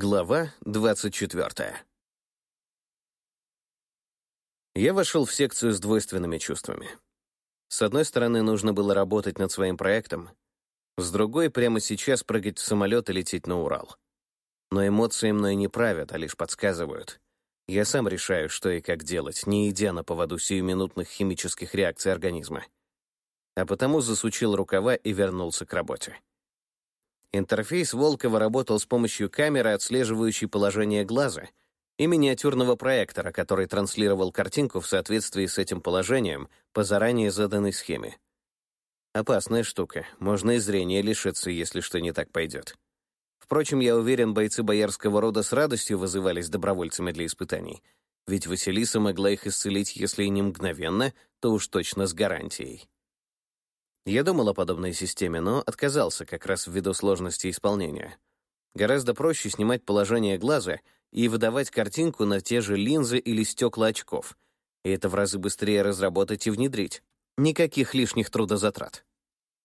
Глава 24. Я вошел в секцию с двойственными чувствами. С одной стороны, нужно было работать над своим проектом, с другой — прямо сейчас прыгать в самолет и лететь на Урал. Но эмоции мной не правят, а лишь подсказывают. Я сам решаю, что и как делать, не идя на поводу сиюминутных химических реакций организма. А потому засучил рукава и вернулся к работе. Интерфейс Волкова работал с помощью камеры, отслеживающей положение глаза, и миниатюрного проектора, который транслировал картинку в соответствии с этим положением по заранее заданной схеме. Опасная штука, можно и зрения лишиться, если что не так пойдет. Впрочем, я уверен, бойцы боярского рода с радостью вызывались добровольцами для испытаний, ведь Василиса могла их исцелить, если и не мгновенно, то уж точно с гарантией. Я думал о подобной системе, но отказался как раз ввиду сложности исполнения. Гораздо проще снимать положение глаза и выдавать картинку на те же линзы или стекла очков. И это в разы быстрее разработать и внедрить. Никаких лишних трудозатрат.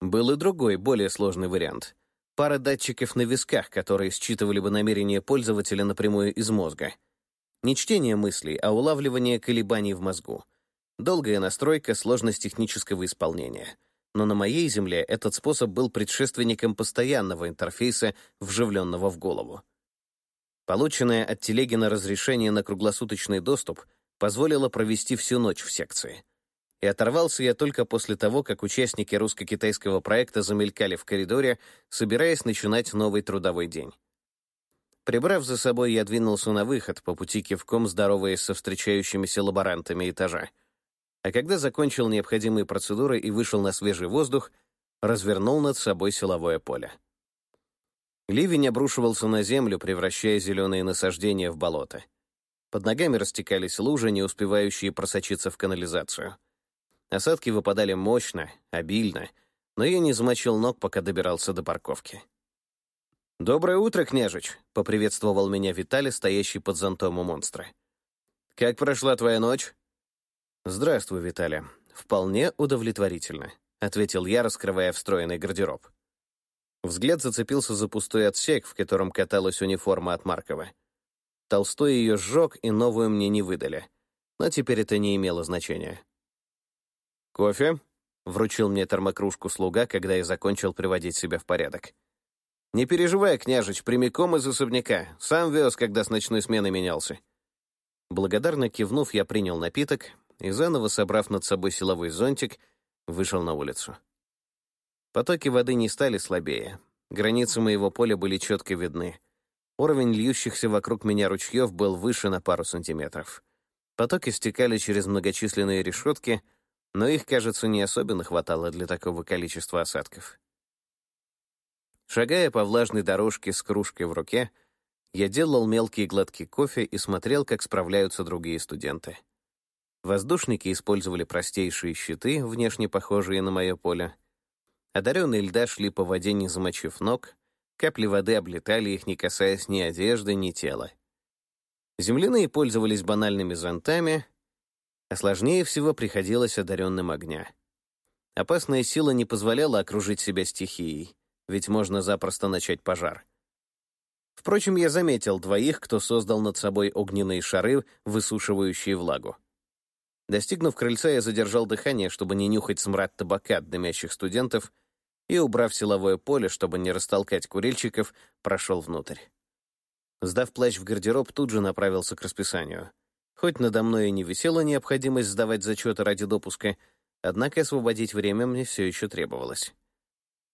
Был и другой, более сложный вариант. Пара датчиков на висках, которые считывали бы намерения пользователя напрямую из мозга. Не чтение мыслей, а улавливание колебаний в мозгу. Долгая настройка, сложность технического исполнения — но на моей Земле этот способ был предшественником постоянного интерфейса, вживленного в голову. Полученное от Телегина разрешение на круглосуточный доступ позволило провести всю ночь в секции. И оторвался я только после того, как участники русско-китайского проекта замелькали в коридоре, собираясь начинать новый трудовой день. Прибрав за собой, я двинулся на выход, по пути кивком здороваясь со встречающимися лаборантами этажа а когда закончил необходимые процедуры и вышел на свежий воздух, развернул над собой силовое поле. Ливень обрушивался на землю, превращая зеленые насаждения в болото. Под ногами растекались лужи, не успевающие просочиться в канализацию. Осадки выпадали мощно, обильно, но я не замочил ног, пока добирался до парковки. «Доброе утро, княжич!» — поприветствовал меня Виталий, стоящий под зонтом у монстра. «Как прошла твоя ночь?» «Здравствуй, Виталий. Вполне удовлетворительно», — ответил я, раскрывая встроенный гардероб. Взгляд зацепился за пустой отсек, в котором каталась униформа от Маркова. Толстой ее сжег, и новую мне не выдали. Но теперь это не имело значения. «Кофе?» — вручил мне термокружку слуга, когда я закончил приводить себя в порядок. «Не переживай, княжич, прямиком из особняка. Сам вез, когда с ночной смены менялся». Благодарно кивнув, я принял напиток, и, заново собрав над собой силовой зонтик, вышел на улицу. Потоки воды не стали слабее. Границы моего поля были четко видны. Уровень льющихся вокруг меня ручьев был выше на пару сантиметров. Потоки стекали через многочисленные решетки, но их, кажется, не особенно хватало для такого количества осадков. Шагая по влажной дорожке с кружкой в руке, я делал мелкие глотки кофе и смотрел, как справляются другие студенты. Воздушники использовали простейшие щиты, внешне похожие на мое поле. Одаренные льда шли по воде, не замочив ног, капли воды облетали их, не касаясь ни одежды, ни тела. Земляные пользовались банальными зонтами, а сложнее всего приходилось одаренным огня. Опасная сила не позволяла окружить себя стихией, ведь можно запросто начать пожар. Впрочем, я заметил двоих, кто создал над собой огненные шары, высушивающие влагу. Достигнув крыльца, я задержал дыхание, чтобы не нюхать смрад табака от дымящих студентов, и, убрав силовое поле, чтобы не растолкать курильщиков, прошел внутрь. Сдав плащ в гардероб, тут же направился к расписанию. Хоть надо мной и не висела необходимость сдавать зачеты ради допуска, однако освободить время мне все еще требовалось.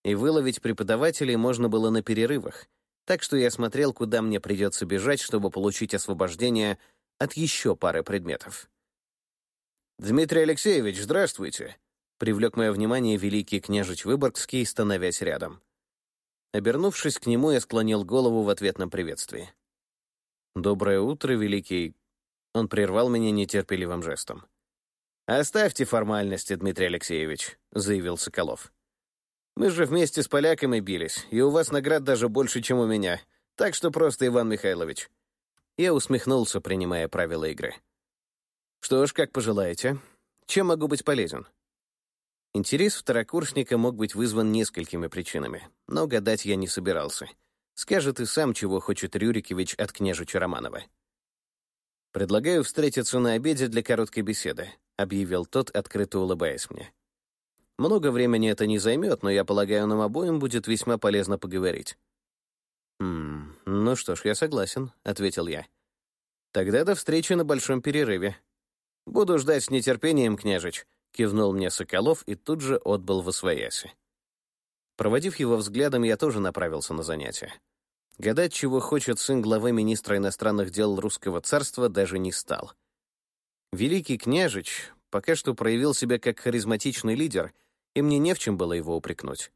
И выловить преподавателей можно было на перерывах, так что я смотрел, куда мне придется бежать, чтобы получить освобождение от еще пары предметов. «Дмитрий Алексеевич, здравствуйте!» — привлек мое внимание великий княжич Выборгский, становясь рядом. Обернувшись к нему, я склонил голову в ответном приветствии. «Доброе утро, великий...» Он прервал меня нетерпеливым жестом. «Оставьте формальности, Дмитрий Алексеевич», — заявил Соколов. «Мы же вместе с поляками бились, и у вас наград даже больше, чем у меня, так что просто Иван Михайлович». Я усмехнулся, принимая правила игры. Что ж, как пожелаете. Чем могу быть полезен? Интерес второкурсника мог быть вызван несколькими причинами, но гадать я не собирался. Скажет и сам, чего хочет Рюрикович от княжича Романова. «Предлагаю встретиться на обеде для короткой беседы», — объявил тот, открыто улыбаясь мне. «Много времени это не займет, но я полагаю, нам обоим будет весьма полезно поговорить». «Хм, ну что ж, я согласен», — ответил я. «Тогда до встречи на большом перерыве». «Буду ждать с нетерпением, княжич», — кивнул мне Соколов и тут же отбыл во свояси. Проводив его взглядом, я тоже направился на занятия. Гадать, чего хочет сын главы министра иностранных дел русского царства, даже не стал. Великий княжич пока что проявил себя как харизматичный лидер, и мне не в чем было его упрекнуть.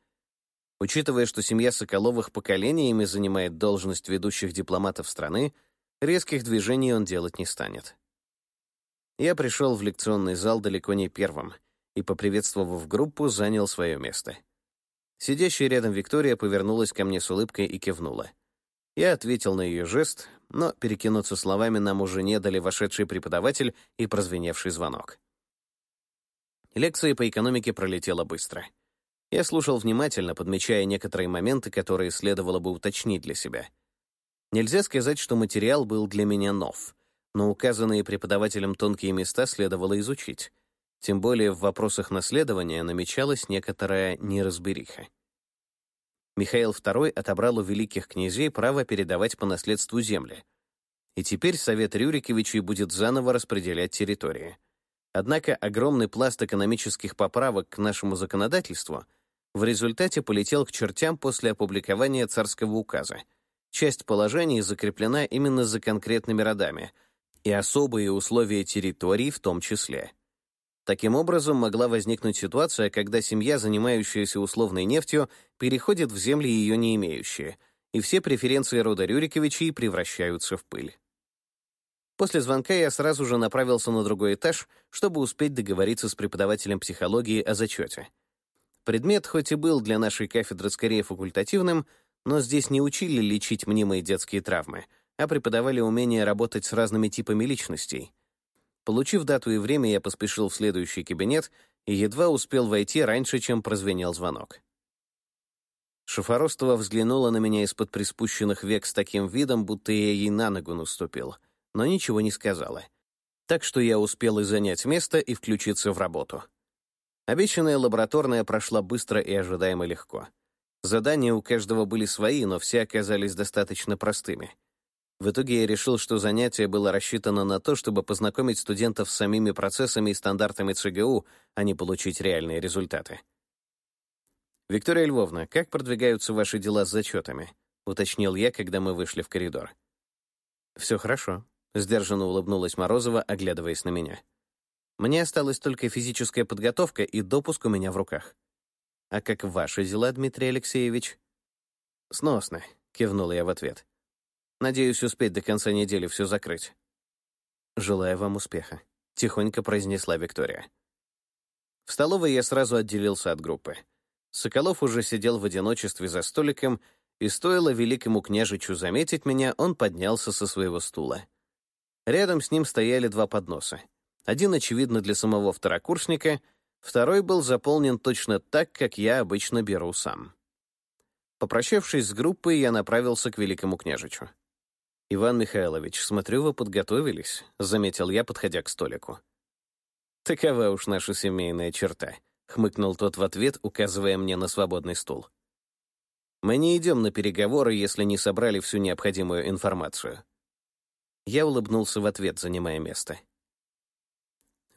Учитывая, что семья Соколовых поколениями занимает должность ведущих дипломатов страны, резких движений он делать не станет. Я пришел в лекционный зал далеко не первым и, поприветствовав группу, занял свое место. Сидящая рядом Виктория повернулась ко мне с улыбкой и кивнула. Я ответил на ее жест, но перекинуться словами нам уже не дали вошедший преподаватель и прозвеневший звонок. Лекция по экономике пролетела быстро. Я слушал внимательно, подмечая некоторые моменты, которые следовало бы уточнить для себя. Нельзя сказать, что материал был для меня нов, но указанные преподавателем тонкие места следовало изучить. Тем более в вопросах наследования намечалась некоторая неразбериха. Михаил II отобрал у великих князей право передавать по наследству земли. И теперь Совет Рюриковичей будет заново распределять территории. Однако огромный пласт экономических поправок к нашему законодательству в результате полетел к чертям после опубликования царского указа. Часть положений закреплена именно за конкретными родами, и особые условия территорий в том числе. Таким образом, могла возникнуть ситуация, когда семья, занимающаяся условной нефтью, переходит в земли ее не имеющие, и все преференции рода Рюриковичей превращаются в пыль. После звонка я сразу же направился на другой этаж, чтобы успеть договориться с преподавателем психологии о зачете. Предмет хоть и был для нашей кафедры скорее факультативным, но здесь не учили лечить мнимые детские травмы, а преподавали умение работать с разными типами личностей — Получив дату и время, я поспешил в следующий кабинет и едва успел войти раньше, чем прозвенел звонок. Шафоростова взглянула на меня из-под приспущенных век с таким видом, будто я ей на ногу наступил, но ничего не сказала. Так что я успел и занять место, и включиться в работу. Обещанная лабораторная прошла быстро и ожидаемо легко. Задания у каждого были свои, но все оказались достаточно простыми — в итоге я решил, что занятие было рассчитано на то, чтобы познакомить студентов с самими процессами и стандартами ЦГУ, а не получить реальные результаты. «Виктория Львовна, как продвигаются ваши дела с зачетами?» — уточнил я, когда мы вышли в коридор. «Все хорошо», — сдержанно улыбнулась Морозова, оглядываясь на меня. «Мне осталась только физическая подготовка и допуск у меня в руках». «А как ваши дела, Дмитрий Алексеевич?» «Сносно», — кивнул я в ответ. Надеюсь успеть до конца недели все закрыть. «Желаю вам успеха», — тихонько произнесла Виктория. В столовой я сразу отделился от группы. Соколов уже сидел в одиночестве за столиком, и стоило великому княжичу заметить меня, он поднялся со своего стула. Рядом с ним стояли два подноса. Один, очевидно, для самого второкурсника, второй был заполнен точно так, как я обычно беру сам. Попрощавшись с группой, я направился к великому княжичу. «Иван Михайлович, смотрю, вы подготовились», — заметил я, подходя к столику. «Такова уж наша семейная черта», — хмыкнул тот в ответ, указывая мне на свободный стул. «Мы не идем на переговоры, если не собрали всю необходимую информацию». Я улыбнулся в ответ, занимая место.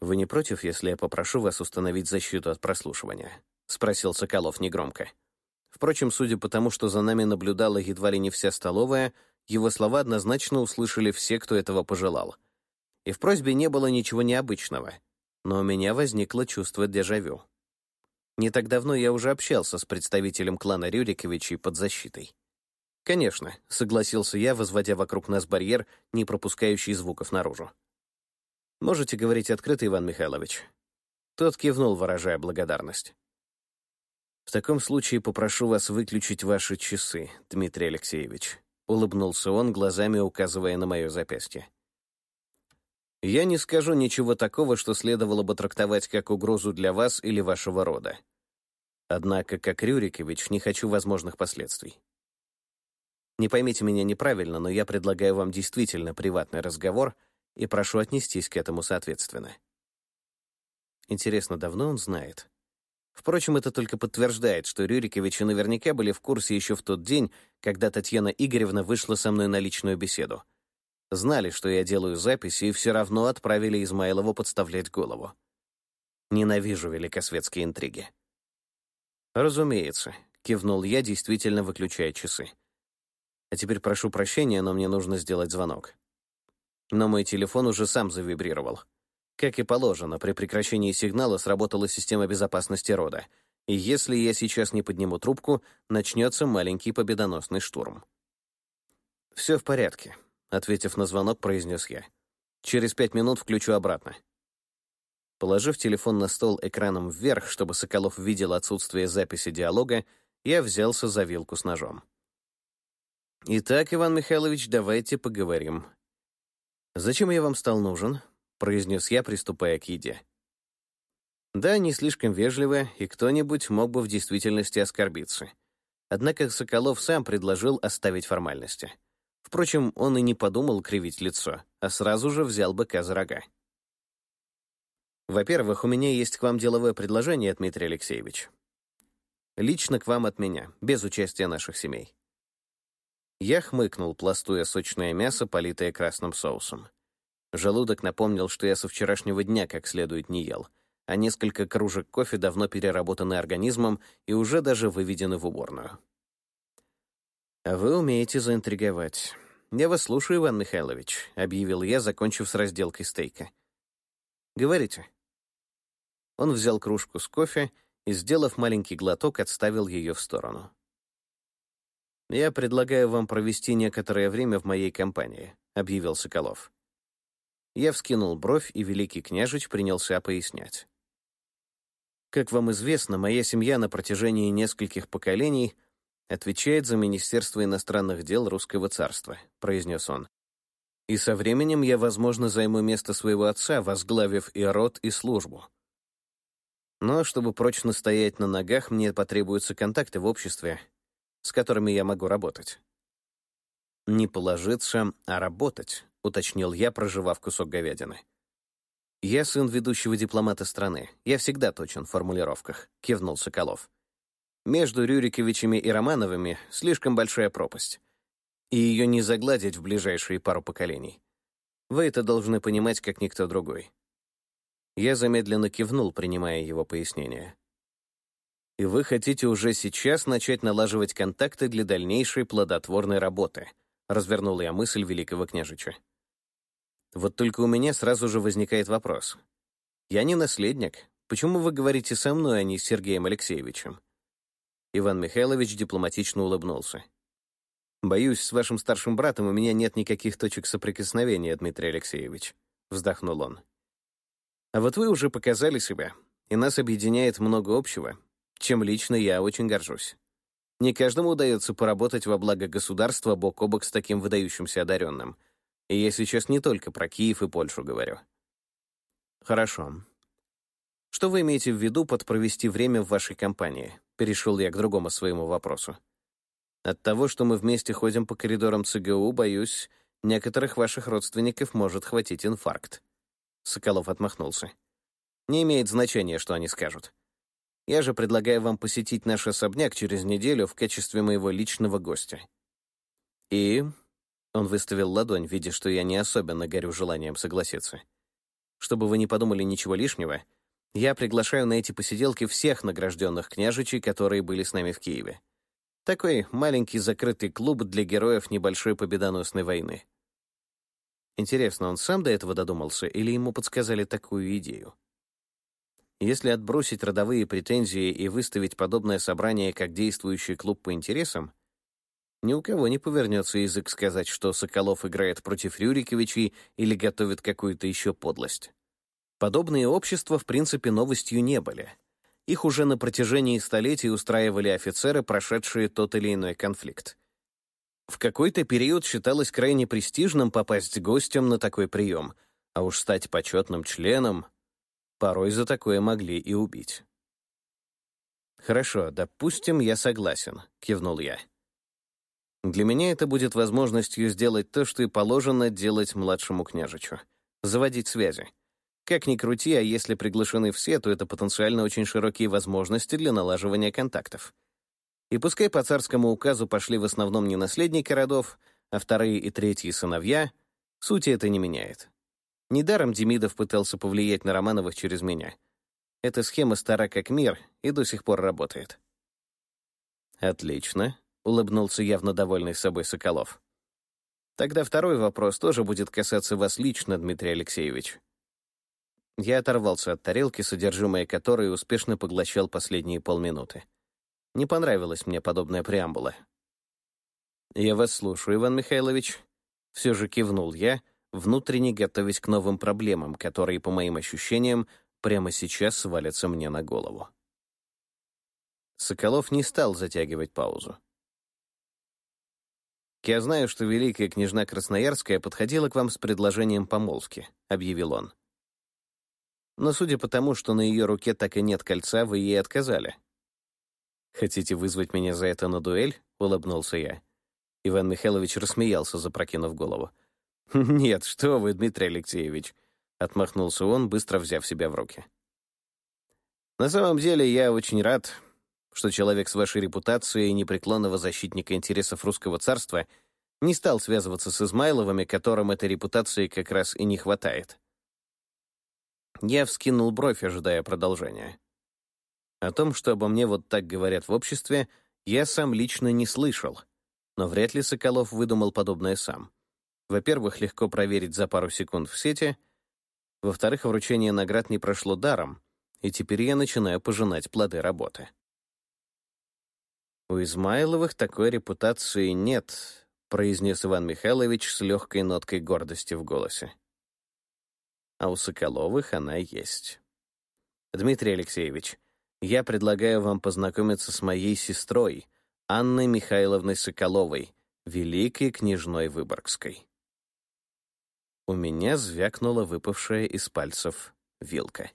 «Вы не против, если я попрошу вас установить защиту от прослушивания?» — спросил Соколов негромко. Впрочем, судя по тому, что за нами наблюдала едва ли не вся столовая, его слова однозначно услышали все, кто этого пожелал. И в просьбе не было ничего необычного, но у меня возникло чувство дежавю. Не так давно я уже общался с представителем клана Рюриковичей под защитой. «Конечно», — согласился я, возводя вокруг нас барьер, не пропускающий звуков наружу. «Можете говорить открыто, Иван Михайлович». Тот кивнул, выражая благодарность. «В таком случае попрошу вас выключить ваши часы, Дмитрий Алексеевич», — улыбнулся он, глазами указывая на мое запястье. «Я не скажу ничего такого, что следовало бы трактовать как угрозу для вас или вашего рода. Однако, как Рюрикович, не хочу возможных последствий. Не поймите меня неправильно, но я предлагаю вам действительно приватный разговор и прошу отнестись к этому соответственно. Интересно, давно он знает? Впрочем, это только подтверждает, что Рюриковичи наверняка были в курсе еще в тот день, когда Татьяна Игоревна вышла со мной на личную беседу. Знали, что я делаю записи, и все равно отправили Измайлову подставлять голову. Ненавижу великосветские интриги. «Разумеется», — кивнул я, действительно выключая часы. «А теперь прошу прощения, но мне нужно сделать звонок». Но мой телефон уже сам завибрировал. Как и положено, при прекращении сигнала сработала система безопасности рода, и если я сейчас не подниму трубку, начнется маленький победоносный штурм. «Все в порядке», — ответив на звонок, произнес я. «Через пять минут включу обратно». Положив телефон на стол экраном вверх, чтобы Соколов видел отсутствие записи диалога, я взялся за вилку с ножом. «Итак, Иван Михайлович, давайте поговорим. Зачем я вам стал нужен?» — произнес я, приступая к еде. Да, не слишком вежливо, и кто-нибудь мог бы в действительности оскорбиться. Однако Соколов сам предложил оставить формальности. Впрочем, он и не подумал кривить лицо, а сразу же взял быка за рога. Во-первых, у меня есть к вам деловое предложение, Дмитрий Алексеевич. Лично к вам от меня, без участия наших семей. Я хмыкнул, пластуя сочное мясо, политое красным соусом. Желудок напомнил, что я со вчерашнего дня как следует не ел, а несколько кружек кофе давно переработаны организмом и уже даже выведены в уборную. «А вы умеете заинтриговать. Я вас слушаю, Иван Михайлович», — объявил я, закончив с разделкой стейка. «Говорите». Он взял кружку с кофе и, сделав маленький глоток, отставил ее в сторону. «Я предлагаю вам провести некоторое время в моей компании», — объявил Соколов. Я вскинул бровь, и великий княжич принялся пояснять. «Как вам известно, моя семья на протяжении нескольких поколений отвечает за Министерство иностранных дел Русского царства», — произнес он. «И со временем я, возможно, займу место своего отца, возглавив и род, и службу. Но чтобы прочно стоять на ногах, мне потребуются контакты в обществе, с которыми я могу работать. Не положиться, а работать, уточнил я, проживав кусок говядины. «Я сын ведущего дипломата страны. Я всегда точен в формулировках», — кивнул Соколов. «Между Рюриковичами и Романовыми слишком большая пропасть, и ее не загладить в ближайшие пару поколений. Вы это должны понимать, как никто другой. Я замедленно кивнул, принимая его пояснение. «И вы хотите уже сейчас начать налаживать контакты для дальнейшей плодотворной работы», развернул я мысль великого княжича. Вот только у меня сразу же возникает вопрос. Я не наследник. Почему вы говорите со мной, а не с Сергеем Алексеевичем? Иван Михайлович дипломатично улыбнулся. «Боюсь, с вашим старшим братом у меня нет никаких точек соприкосновения, Дмитрий Алексеевич», — вздохнул он. А вот вы уже показали себя, и нас объединяет много общего, чем лично я очень горжусь. Не каждому удается поработать во благо государства бок о бок с таким выдающимся одаренным. И я сейчас не только про Киев и Польшу говорю. Хорошо. Что вы имеете в виду под провести время в вашей компании? Перешел я к другому своему вопросу. От того, что мы вместе ходим по коридорам ЦГУ, боюсь, некоторых ваших родственников может хватить инфаркт. Соколов отмахнулся. «Не имеет значения, что они скажут. Я же предлагаю вам посетить наш особняк через неделю в качестве моего личного гостя». «И...» — он выставил ладонь, видя, что я не особенно горю желанием согласиться. «Чтобы вы не подумали ничего лишнего, я приглашаю на эти посиделки всех награжденных княжичей, которые были с нами в Киеве. Такой маленький закрытый клуб для героев небольшой победоносной войны. Интересно, он сам до этого додумался или ему подсказали такую идею? Если отбросить родовые претензии и выставить подобное собрание как действующий клуб по интересам, ни у кого не повернется язык сказать, что Соколов играет против Рюриковичей или готовит какую-то еще подлость. Подобные общества, в принципе, новостью не были. Их уже на протяжении столетий устраивали офицеры, прошедшие тот или иной конфликт. В какой-то период считалось крайне престижным попасть гостем на такой прием, а уж стать почетным членом порой за такое могли и убить. «Хорошо, допустим, я согласен», — кивнул я. Для меня это будет возможностью сделать то, что и положено делать младшему княжичу — заводить связи. Как ни крути, а если приглашены все, то это потенциально очень широкие возможности для налаживания контактов. И пускай по царскому указу пошли в основном не наследники родов, а вторые и третьи сыновья, сути это не меняет. Недаром Демидов пытался повлиять на Романовых через меня. Эта схема стара как мир и до сих пор работает. «Отлично», — улыбнулся явно довольный собой Соколов. «Тогда второй вопрос тоже будет касаться вас лично, Дмитрий Алексеевич. Я оторвался от тарелки, содержимое которой успешно поглощал последние полминуты. Не понравилась мне подобная преамбула. «Я вас слушаю, Иван Михайлович». Все же кивнул я, внутренне готовясь к новым проблемам, которые, по моим ощущениям, прямо сейчас свалятся мне на голову. Соколов не стал затягивать паузу. «Я знаю, что великая княжна Красноярская подходила к вам с предложением помолвки», — объявил он. Но судя по тому, что на ее руке так и нет кольца, вы ей отказали. «Хотите вызвать меня за это на дуэль?» — улыбнулся я. Иван Михайлович рассмеялся, запрокинув голову. «Нет, что вы, Дмитрий Алексеевич!» — отмахнулся он, быстро взяв себя в руки. «На самом деле я очень рад, что человек с вашей репутацией непреклонного защитника интересов русского царства не стал связываться с Измайловыми, которым этой репутации как раз и не хватает. Я вскинул бровь, ожидая продолжения. О том, что обо мне вот так говорят в обществе, я сам лично не слышал, но вряд ли Соколов выдумал подобное сам. Во-первых, легко проверить за пару секунд в сети. Во-вторых, вручение наград не прошло даром, и теперь я начинаю пожинать плоды работы. «У Измайловых такой репутации нет», — произнес Иван Михайлович с легкой ноткой гордости в голосе а у Соколовых она есть. Дмитрий Алексеевич, я предлагаю вам познакомиться с моей сестрой, Анной Михайловной Соколовой, великой княжной Выборгской. У меня звякнула выпавшая из пальцев вилка.